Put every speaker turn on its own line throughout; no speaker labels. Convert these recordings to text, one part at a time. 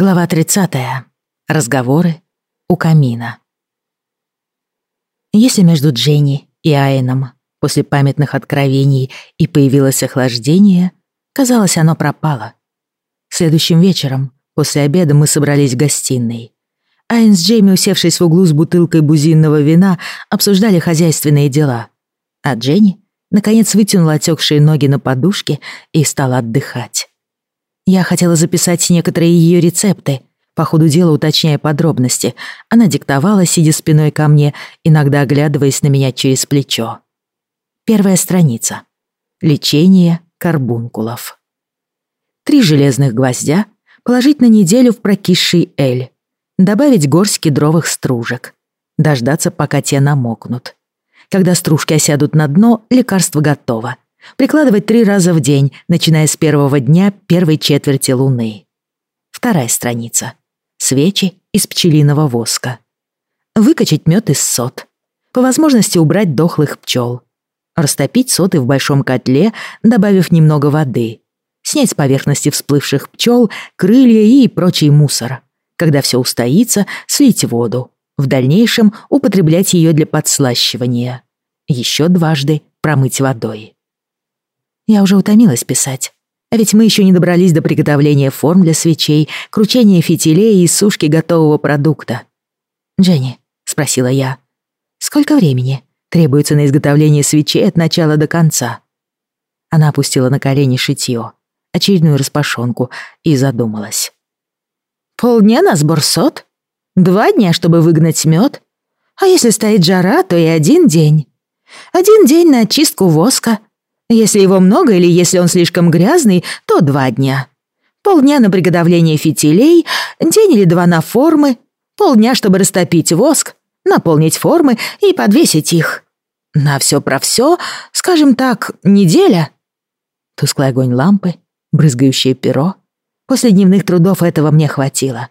Глава 30. Разговоры у камина. Если между Дженни и Айном после памятных откровений и появилось охлаждение, казалось, оно пропало. Следующим вечером, после обеда, мы собрались в гостиной. Айн с Джейми, усевшись в углу с бутылкой бузинного вина, обсуждали хозяйственные дела. А Дженни, наконец, вытянула отекшие ноги на подушке и стала отдыхать. Я хотела записать некоторые ее рецепты, по ходу дела уточняя подробности. Она диктовала, сидя спиной ко мне, иногда оглядываясь на меня через плечо. Первая страница. Лечение карбункулов. Три железных гвоздя положить на неделю в прокисший эль. Добавить горсть кедровых стружек. Дождаться, пока те намокнут. Когда стружки осядут на дно, лекарство готово. Прикладывать три раза в день, начиная с первого дня первой четверти луны. Вторая страница. Свечи из пчелиного воска. Выкачать мед из сот. По возможности убрать дохлых пчел. Растопить соты в большом котле, добавив немного воды. Снять с поверхности всплывших пчел, крылья и прочий мусор. Когда все устоится, слить воду. В дальнейшем употреблять ее для подслащивания. Еще дважды промыть водой. Я уже утомилась писать. А ведь мы еще не добрались до приготовления форм для свечей, кручения фитилей и сушки готового продукта. «Дженни», — спросила я, — «сколько времени требуется на изготовление свечей от начала до конца?» Она опустила на колени шитьё, очередную распашонку, и задумалась. «Полдня на сбор сот? Два дня, чтобы выгнать мед? А если стоит жара, то и один день. Один день на очистку воска, если его много или если он слишком грязный, то два дня. Полдня на приготовление фитилей, день или два на формы, полдня, чтобы растопить воск, наполнить формы и подвесить их. На все про все, скажем так, неделя. Тусклый огонь лампы, брызгающее перо. После дневных трудов этого мне хватило.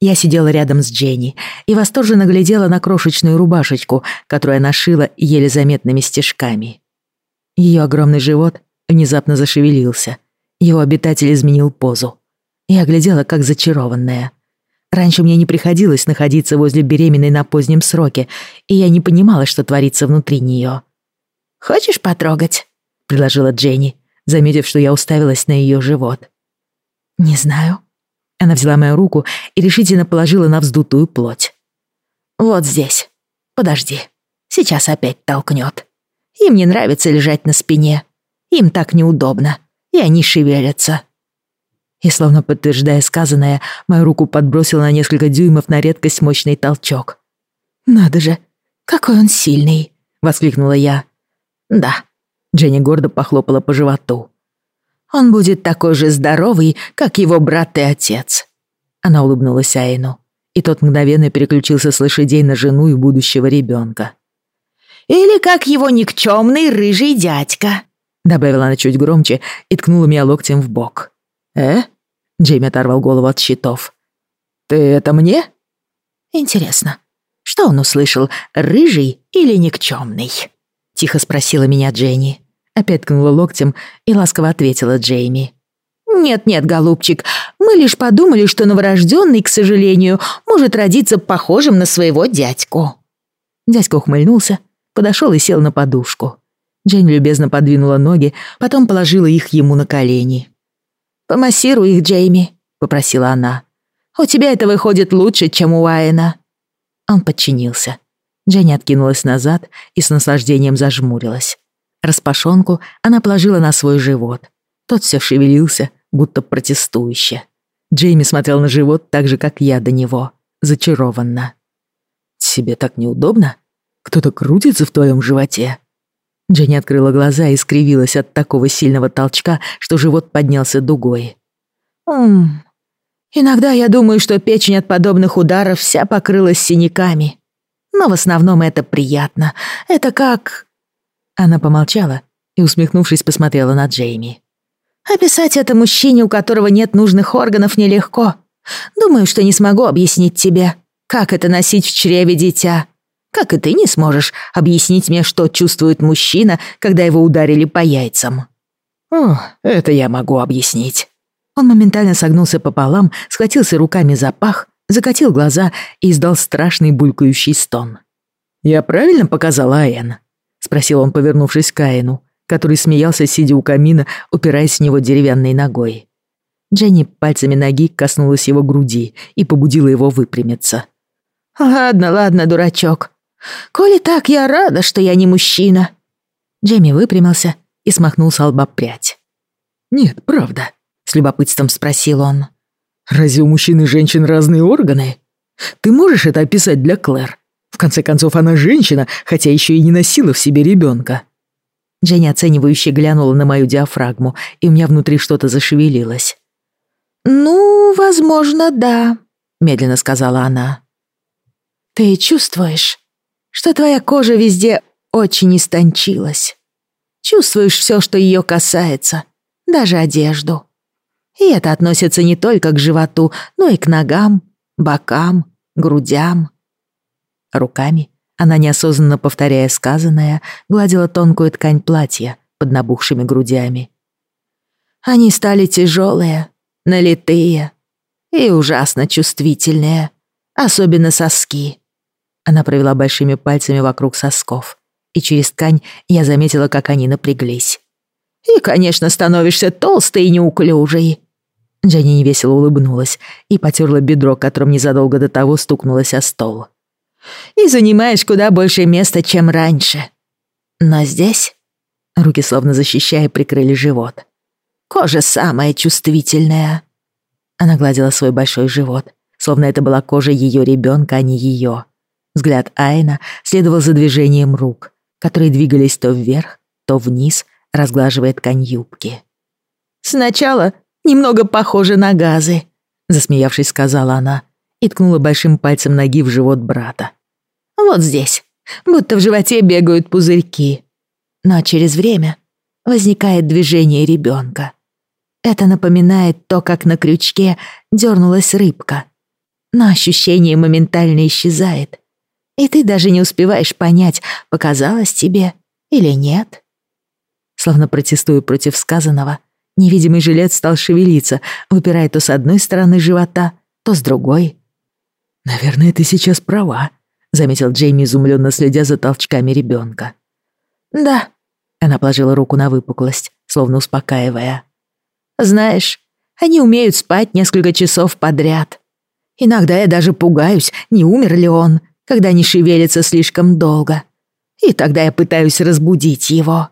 Я сидела рядом с Дженни и восторженно глядела на крошечную рубашечку, которую она шила еле заметными стежками. Ее огромный живот внезапно зашевелился. Его обитатель изменил позу. Я оглядела, как зачарованная. Раньше мне не приходилось находиться возле беременной на позднем сроке, и я не понимала, что творится внутри нее. «Хочешь потрогать?» — предложила Дженни, заметив, что я уставилась на ее живот. «Не знаю». Она взяла мою руку и решительно положила на вздутую плоть. «Вот здесь. Подожди. Сейчас опять толкнет. Им не нравится лежать на спине. Им так неудобно, и они шевелятся. И словно подтверждая сказанное, мою руку подбросил на несколько дюймов на редкость мощный толчок. «Надо же, какой он сильный!» — воскликнула я. «Да», — Дженни гордо похлопала по животу. «Он будет такой же здоровый, как его брат и отец». Она улыбнулась Айну, и тот мгновенно переключился с лошадей на жену и будущего ребенка. Или как его никчемный рыжий дядька», — добавила она чуть громче и ткнула меня локтем в бок. «Э?» — Джейми оторвал голову от щитов. «Ты это мне?» «Интересно, что он услышал, рыжий или никчемный?» — тихо спросила меня Дженни. Опять ткнула локтем и ласково ответила Джейми. «Нет-нет, голубчик, мы лишь подумали, что новорожденный, к сожалению, может родиться похожим на своего дядьку». Дядька ухмыльнулся, подошел и сел на подушку. Джейн любезно подвинула ноги, потом положила их ему на колени. «Помассируй их, Джейми», — попросила она. «У тебя это выходит лучше, чем у Уайена». Он подчинился. Дженни откинулась назад и с наслаждением зажмурилась. Распашонку она положила на свой живот. Тот все шевелился, будто протестующе. Джейми смотрел на живот так же, как я до него, зачарованно. «Тебе так неудобно?» Кто-то крутится в твоем животе?» Дженни открыла глаза и скривилась от такого сильного толчка, что живот поднялся дугой. «Ммм, иногда я думаю, что печень от подобных ударов вся покрылась синяками. Но в основном это приятно. Это как...» Она помолчала и, усмехнувшись, посмотрела на Джейми. «Описать это мужчине, у которого нет нужных органов, нелегко. Думаю, что не смогу объяснить тебе, как это носить в чреве дитя. Как и ты не сможешь объяснить мне, что чувствует мужчина, когда его ударили по яйцам?» «О, это я могу объяснить». Он моментально согнулся пополам, схватился руками за пах, закатил глаза и издал страшный булькающий стон. «Я правильно показал Аян?» — спросил он, повернувшись к Аину, который смеялся, сидя у камина, упираясь в него деревянной ногой. Дженни пальцами ноги коснулась его груди и побудила его выпрямиться.
«Ладно, ладно, дурачок. Коли так, я рада, что я не мужчина».
Джемми выпрямился и смахнул с лба прядь. «Нет, правда», — с любопытством спросил он. «Разве у мужчин и женщин разные органы? Ты можешь это описать для Клэр? В конце концов, она женщина, хотя еще и не носила в себе ребенка. Дженни оценивающе глянула на мою диафрагму, и у меня внутри что-то зашевелилось.
«Ну, возможно, да», — медленно сказала она.
«Ты чувствуешь, что твоя кожа везде очень истончилась. Чувствуешь все, что ее касается, даже одежду. И это относится не только к животу, но и к ногам, бокам, грудям. Руками она, неосознанно повторяя сказанное, гладила тонкую ткань платья под набухшими грудями. Они стали тяжелые, налитые и ужасно чувствительные, особенно соски. Она провела большими пальцами вокруг сосков, и через ткань я заметила, как они напряглись.
«И, конечно, становишься толстой и неуклюжей».
Дженни невесело улыбнулась и потерла бедро, которым незадолго до того стукнулась о стол.
«И занимаешь куда больше места, чем раньше. Но здесь...» Руки, словно защищая, прикрыли живот. «Кожа самая чувствительная».
Она гладила свой большой живот, словно это была кожа ее ребенка, а не ее. Взгляд Айна следовал за движением рук, которые двигались то вверх, то вниз, разглаживая ткань юбки.
«Сначала немного похоже на газы», — засмеявшись, сказала она и ткнула большим пальцем ноги в живот брата. «Вот здесь, будто в животе бегают пузырьки. Но через время возникает движение ребенка. Это напоминает то, как на крючке дернулась рыбка. Но ощущение моментально исчезает, и ты даже не успеваешь понять, показалось тебе или нет.
Словно протестуя против сказанного, невидимый жилет стал шевелиться, выпирая то с одной стороны живота, то с другой. «Наверное, ты сейчас права», — заметил Джейми, изумленно следя за толчками ребенка.
«Да», — она положила руку на выпуклость, словно успокаивая. Знаешь, они умеют спать несколько часов подряд. Иногда я даже пугаюсь, не умер ли он, когда не шевелится слишком долго. И тогда я пытаюсь разбудить его.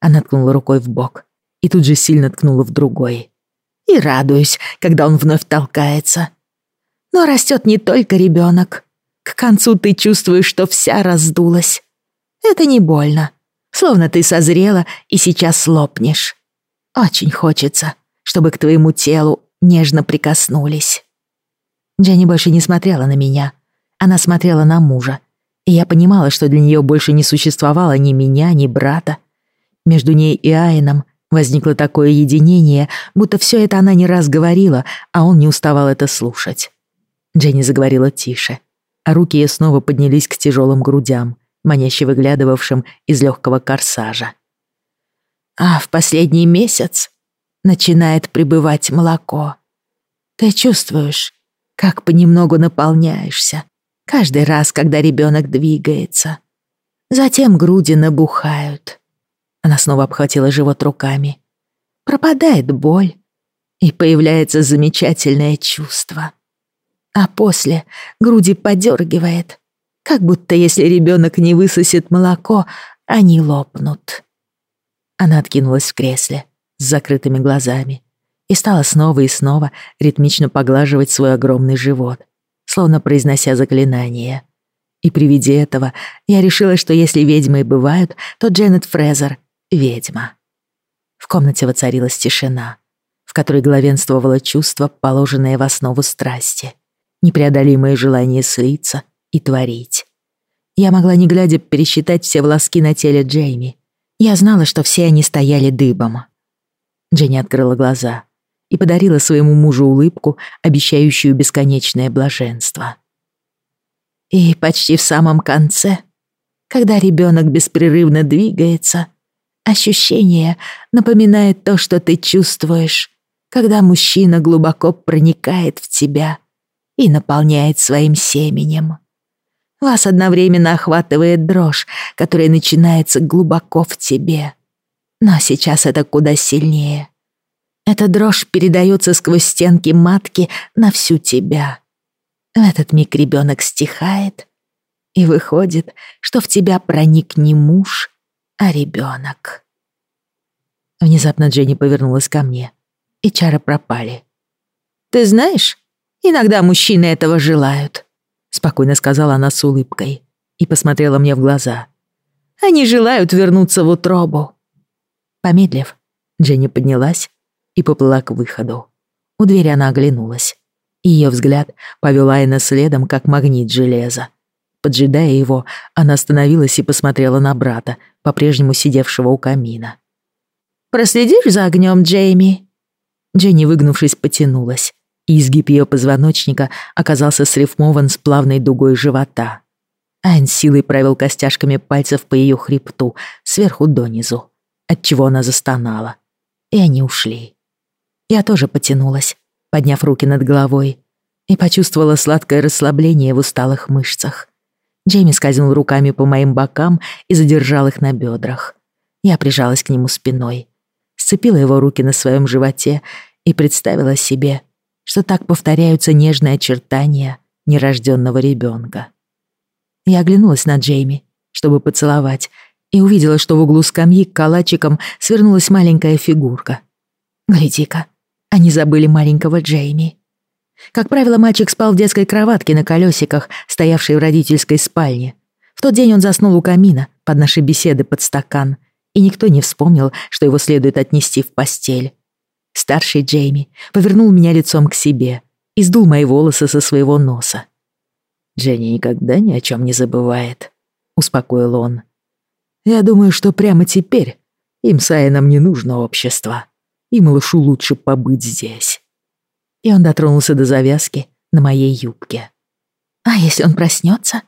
Она ткнула рукой в бок и тут же сильно ткнула в другой.
И радуюсь, когда он вновь толкается. Но растет не только ребенок. К концу ты чувствуешь, что вся раздулась. Это не больно. Словно ты созрела и сейчас лопнешь. Очень хочется, чтобы к твоему телу нежно прикоснулись».
Дженни больше не смотрела на меня. Она смотрела на мужа. И я понимала, что для нее больше не существовало ни меня, ни брата. Между ней и Айном возникло такое единение, будто все это она не раз говорила, а он не уставал это слушать. Дженни заговорила тише, а руки ее снова поднялись к тяжелым грудям, маняще выглядывавшим из легкого корсажа
а в последний месяц начинает прибывать молоко. Ты чувствуешь, как понемногу наполняешься каждый раз, когда ребенок двигается. Затем груди набухают. Она снова обхватила живот руками. Пропадает боль, и появляется замечательное чувство. А после груди подергивает, как будто если ребенок не высосет молоко, они лопнут.
Она откинулась в кресле с закрытыми глазами и стала снова и снова ритмично поглаживать свой огромный живот, словно произнося заклинание. И при виде этого я решила, что если ведьмы и бывают, то Дженнет Фрезер — ведьма. В комнате воцарилась тишина, в которой главенствовало чувство, положенное в основу страсти, непреодолимое желание слиться и творить. Я могла, не глядя, пересчитать все волоски на теле Джейми, я знала, что все они стояли дыбом. Дженни открыла глаза и подарила своему мужу улыбку, обещающую бесконечное блаженство.
И почти в самом конце, когда ребенок беспрерывно двигается, ощущение напоминает то, что ты чувствуешь, когда мужчина глубоко проникает в тебя и наполняет своим семенем. Вас одновременно охватывает дрожь, которая начинается глубоко в тебе. Но сейчас это куда сильнее. Эта дрожь передается сквозь стенки матки на всю тебя. В этот миг ребенок стихает, и выходит, что в тебя проник не муж, а ребенок.
Внезапно Дженни повернулась ко мне, и чары пропали.
«Ты знаешь, иногда мужчины этого желают», — спокойно сказала она с улыбкой и посмотрела мне в глаза. «Они желают вернуться в утробу».
Помедлив, Дженни поднялась и поплыла к выходу. У двери она оглянулась. Ее взгляд повел Айна следом, как магнит железа. Поджидая его, она остановилась и посмотрела на брата, по-прежнему сидевшего у камина.
«Проследишь за огнем, Джейми?»
Дженни, выгнувшись, потянулась, и изгиб ее позвоночника оказался срифмован с плавной дугой живота. Айн силой провел костяшками пальцев по ее хребту, сверху донизу, отчего она застонала. И они ушли. Я тоже потянулась, подняв руки над головой, и почувствовала сладкое расслабление в усталых мышцах. Джейми скользнул руками по моим бокам и задержал их на бедрах. Я прижалась к нему спиной, сцепила его руки на своем животе и представила себе, что так повторяются нежные очертания нерожденного ребенка. Я оглянулась на Джейми, чтобы поцеловать, и увидела, что в углу скамьи к калачикам свернулась маленькая фигурка. Гляди-ка, они забыли маленького Джейми. Как правило, мальчик спал в детской кроватке на колесиках, стоявшей в родительской спальне. В тот день он заснул у камина под наши беседы под стакан — и никто не вспомнил, что его следует отнести в постель. Старший Джейми повернул меня лицом к себе и сдул мои волосы со своего носа. «Дженни никогда ни о чем не забывает», — успокоил он. «Я думаю, что прямо теперь им с Айном не нужно общество, и малышу лучше побыть здесь». И он дотронулся до завязки на моей юбке.
«А если он проснется?»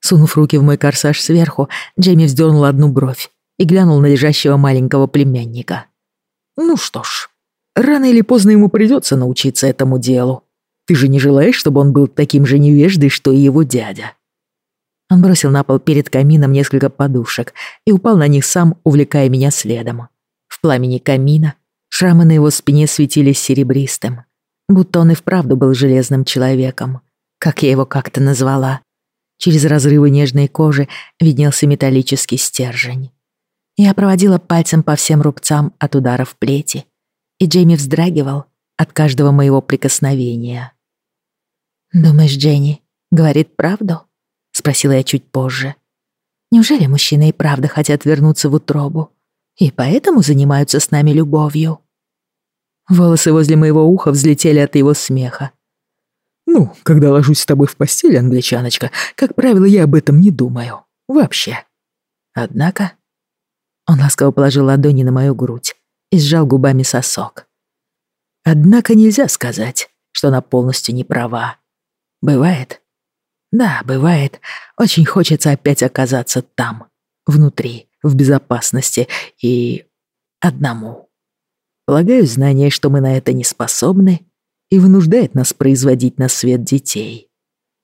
Сунув руки в мой корсаж сверху, Джейми вздернул одну бровь и глянул на лежащего маленького племянника. «Ну что ж, рано или поздно ему придется научиться этому делу. Ты же не желаешь, чтобы он был таким же невеждой, что и его дядя?» Он бросил на пол перед камином несколько подушек и упал на них сам, увлекая меня следом. В пламени камина шрамы на его спине светились серебристым, будто он и вправду был железным человеком, как я его как-то назвала. Через разрывы нежной кожи виднелся металлический стержень. Я проводила пальцем по всем рубцам от ударов плети, и Джейми вздрагивал от каждого моего прикосновения.
«Думаешь, Дженни говорит правду?» — спросила я чуть позже. «Неужели мужчины и правда хотят вернуться в утробу и поэтому занимаются с нами любовью?»
Волосы возле моего уха взлетели от его смеха. «Ну, когда ложусь с тобой в постель, англичаночка, как правило, я об этом не думаю. Вообще. Однако он ласково положил ладони на мою грудь и сжал губами сосок. Однако нельзя сказать, что она полностью не права. Бывает? Да, бывает. Очень хочется опять оказаться там, внутри, в безопасности и одному. Полагаю, знание, что мы на это не способны, и вынуждает нас производить на свет детей.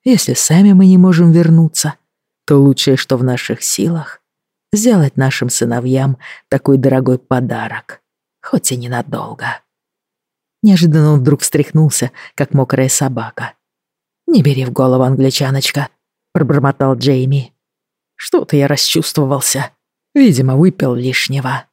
Если сами мы не можем вернуться, то лучшее, что в наших силах, сделать нашим сыновьям такой дорогой подарок, хоть и ненадолго. Неожиданно он вдруг встряхнулся, как мокрая собака. «Не бери в голову, англичаночка», — пробормотал Джейми. «Что-то я расчувствовался. Видимо, выпил лишнего».